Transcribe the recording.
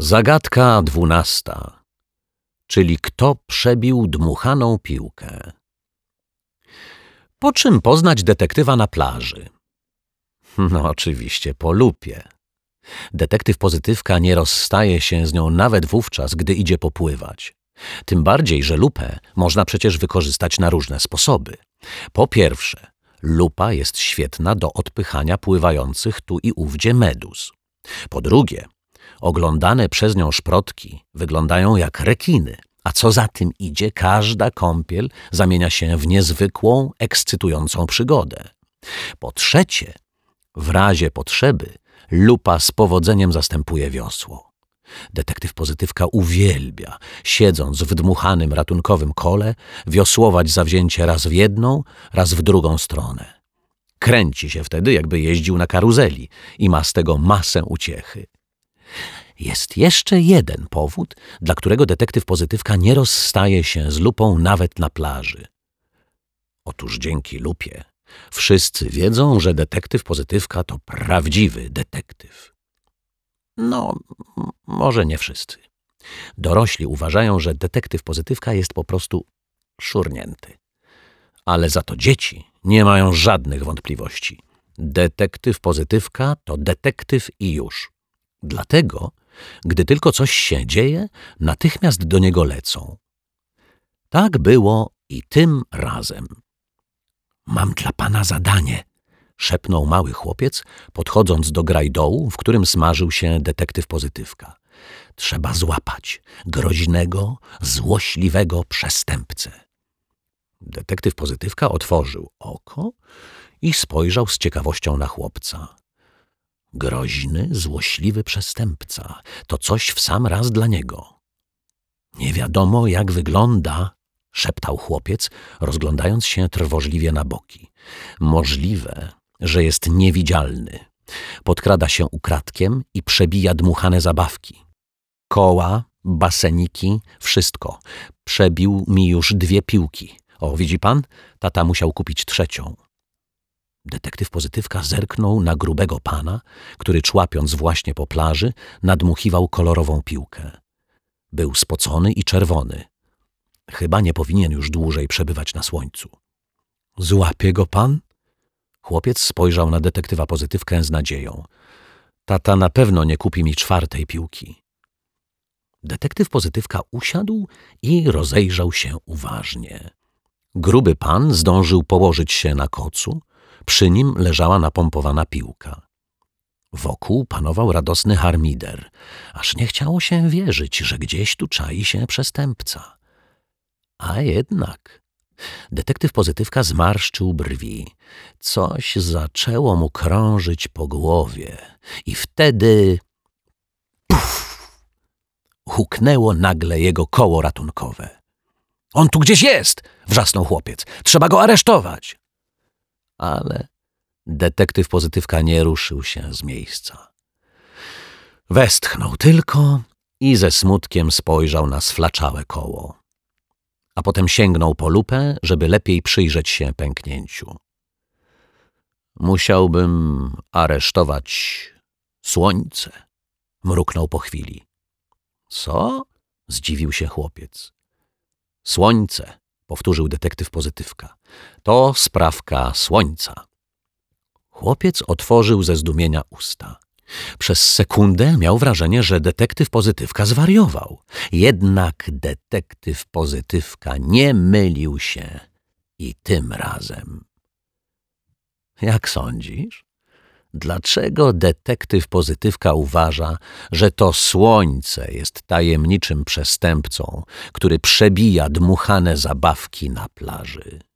Zagadka dwunasta. Czyli kto przebił dmuchaną piłkę? Po czym poznać detektywa na plaży? No oczywiście po lupie. Detektyw pozytywka nie rozstaje się z nią nawet wówczas, gdy idzie popływać. Tym bardziej, że lupę można przecież wykorzystać na różne sposoby. Po pierwsze, lupa jest świetna do odpychania pływających tu i ówdzie meduz. Po drugie, oglądane przez nią szprotki wyglądają jak rekiny, a co za tym idzie, każda kąpiel zamienia się w niezwykłą, ekscytującą przygodę. Po trzecie, w razie potrzeby lupa z powodzeniem zastępuje wiosło. Detektyw pozytywka uwielbia, siedząc w dmuchanym ratunkowym kole, wiosłować zawzięcie raz w jedną, raz w drugą stronę. Kręci się wtedy, jakby jeździł na karuzeli i ma z tego masę uciechy. Jest jeszcze jeden powód, dla którego detektyw pozytywka nie rozstaje się z lupą nawet na plaży. Otóż dzięki lupie wszyscy wiedzą, że detektyw pozytywka to prawdziwy detektyw. No, może nie wszyscy. Dorośli uważają, że detektyw pozytywka jest po prostu szurnięty. Ale za to dzieci nie mają żadnych wątpliwości. Detektyw pozytywka to detektyw i już. Dlatego, gdy tylko coś się dzieje, natychmiast do niego lecą. Tak było i tym razem. Mam dla pana zadanie, szepnął mały chłopiec, podchodząc do grajdołu, w którym smażył się detektyw pozytywka. Trzeba złapać groźnego, złośliwego przestępcę. Detektyw pozytywka otworzył oko i spojrzał z ciekawością na chłopca. Groźny, złośliwy przestępca to coś w sam raz dla niego. Nie wiadomo, jak wygląda, szeptał chłopiec, rozglądając się trwożliwie na boki. Możliwe, że jest niewidzialny. Podkrada się ukradkiem i przebija dmuchane zabawki. Koła, baseniki, wszystko. Przebił mi już dwie piłki. O, widzi pan? Tata musiał kupić trzecią. Detektyw pozytywka zerknął na grubego pana, który człapiąc właśnie po plaży, nadmuchiwał kolorową piłkę. Był spocony i czerwony. Chyba nie powinien już dłużej przebywać na słońcu. Złapie go pan? Chłopiec spojrzał na detektywa pozytywkę z nadzieją. Tata na pewno nie kupi mi czwartej piłki. Detektyw pozytywka usiadł i rozejrzał się uważnie. Gruby pan zdążył położyć się na kocu, przy nim leżała napompowana piłka. Wokół panował radosny harmider, aż nie chciało się wierzyć, że gdzieś tu czai się przestępca. A jednak detektyw pozytywka zmarszczył brwi. Coś zaczęło mu krążyć po głowie i wtedy... Puf! Huknęło nagle jego koło ratunkowe. On tu gdzieś jest! wrzasnął chłopiec. Trzeba go aresztować! Ale detektyw pozytywka nie ruszył się z miejsca. Westchnął tylko i ze smutkiem spojrzał na sflaczałe koło. A potem sięgnął po lupę, żeby lepiej przyjrzeć się pęknięciu. Musiałbym aresztować słońce, mruknął po chwili. Co? zdziwił się chłopiec. Słońce, powtórzył detektyw pozytywka. To sprawka słońca. Chłopiec otworzył ze zdumienia usta. Przez sekundę miał wrażenie, że detektyw pozytywka zwariował. Jednak detektyw pozytywka nie mylił się i tym razem. Jak sądzisz? Dlaczego detektyw pozytywka uważa, że to słońce jest tajemniczym przestępcą, który przebija dmuchane zabawki na plaży?